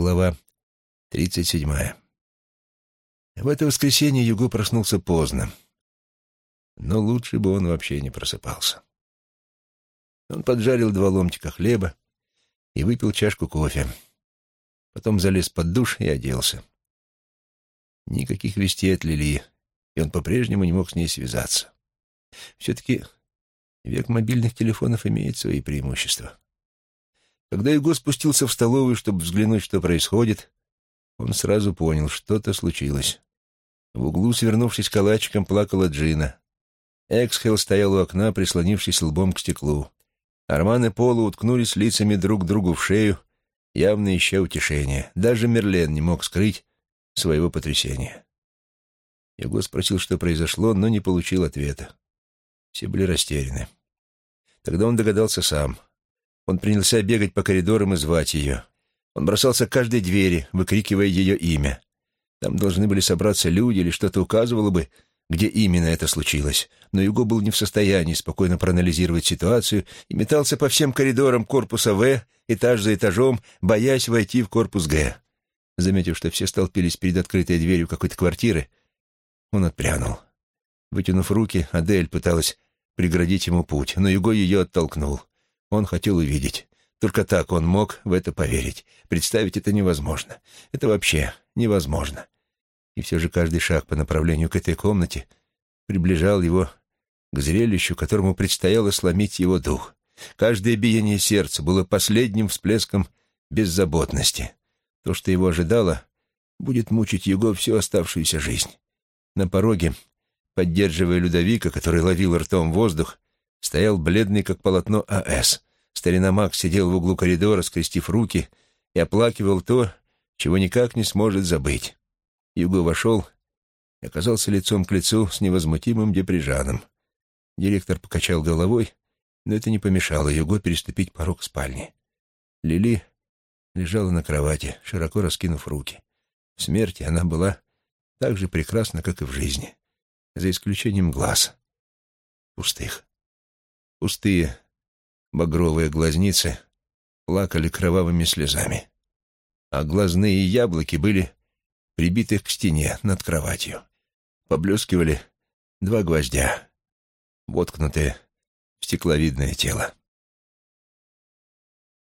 Глава тридцать седьмая. В это воскресенье Юго проснулся поздно, но лучше бы он вообще не просыпался. Он поджарил два ломтика хлеба и выпил чашку кофе. Потом залез под душ и оделся. Никаких вестей от Лили, и он по-прежнему не мог с ней связаться. Все-таки век мобильных телефонов имеет свои преимущества. Когда Юго спустился в столовую, чтобы взглянуть, что происходит, он сразу понял, что-то случилось. В углу, свернувшись калачиком, плакала Джина. Эксхел стоял у окна, прислонившись лбом к стеклу. Арман и Пола уткнулись лицами друг к другу в шею, явно ища утешения. Даже Мерлен не мог скрыть своего потрясения. Его спросил, что произошло, но не получил ответа. Все были растеряны. Тогда он догадался сам. Он принялся бегать по коридорам и звать ее. Он бросался к каждой двери, выкрикивая ее имя. Там должны были собраться люди или что-то указывало бы, где именно это случилось. Но Юго был не в состоянии спокойно проанализировать ситуацию и метался по всем коридорам корпуса В, этаж за этажом, боясь войти в корпус Г. Заметив, что все столпились перед открытой дверью какой-то квартиры, он отпрянул. Вытянув руки, Адель пыталась преградить ему путь, но Юго ее оттолкнул. Он хотел увидеть. Только так он мог в это поверить. Представить это невозможно. Это вообще невозможно. И все же каждый шаг по направлению к этой комнате приближал его к зрелищу, которому предстояло сломить его дух. Каждое биение сердца было последним всплеском беззаботности. То, что его ожидало, будет мучить его всю оставшуюся жизнь. На пороге, поддерживая Людовика, который ловил ртом воздух, стоял бледный, как полотно АС. Старина Макс сидел в углу коридора, скрестив руки, и оплакивал то, чего никак не сможет забыть. Юго вошел и оказался лицом к лицу с невозмутимым деприжаном. Директор покачал головой, но это не помешало Юго переступить порог спальни. Лили лежала на кровати, широко раскинув руки. В смерти она была так же прекрасна, как и в жизни, за исключением глаз. Пустых. Пустые багровые глазницы плакали кровавыми слезами, а глазные яблоки были прибиты к стене над кроватью. Поблескивали два гвоздя, воткнутые в стекловидное тело.